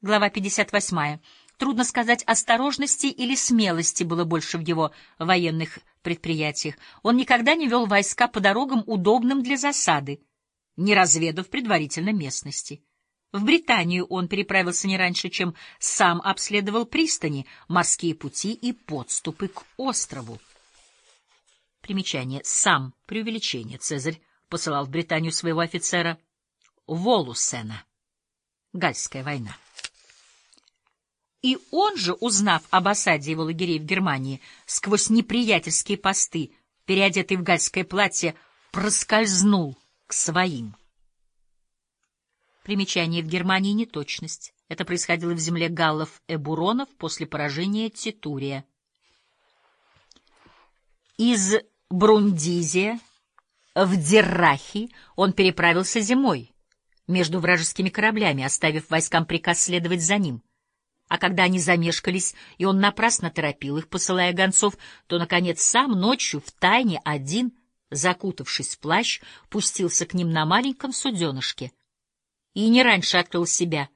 Глава 58. Трудно сказать, осторожности или смелости было больше в его военных предприятиях. Он никогда не вел войска по дорогам, удобным для засады, не разведав предварительно местности. В Британию он переправился не раньше, чем сам обследовал пристани, морские пути и подступы к острову. Примечание. Сам, преувеличение, Цезарь посылал в Британию своего офицера Волусена. Гальская война. И он же, узнав об осаде его лагерей в Германии, сквозь неприятельские посты, переодетый в гальское платье, проскользнул к своим. Примечание в Германии неточность. Это происходило в земле галлов-эбуронов после поражения Титурия. Из Брундизия в Деррахи он переправился зимой между вражескими кораблями, оставив войскам приказ следовать за ним. А когда они замешкались, и он напрасно торопил их, посылая гонцов, то, наконец, сам ночью в тайне один, закутавшись в плащ, пустился к ним на маленьком суденышке. И не раньше открыл себя,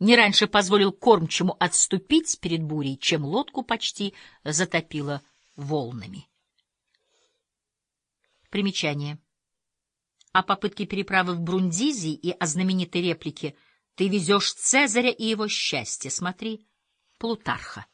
не раньше позволил кормчему отступить перед бурей, чем лодку почти затопило волнами. Примечание. О попытке переправы в Брундизии и о знаменитой реплике «Ты везешь Цезаря и его счастье», смотри, Плутарха.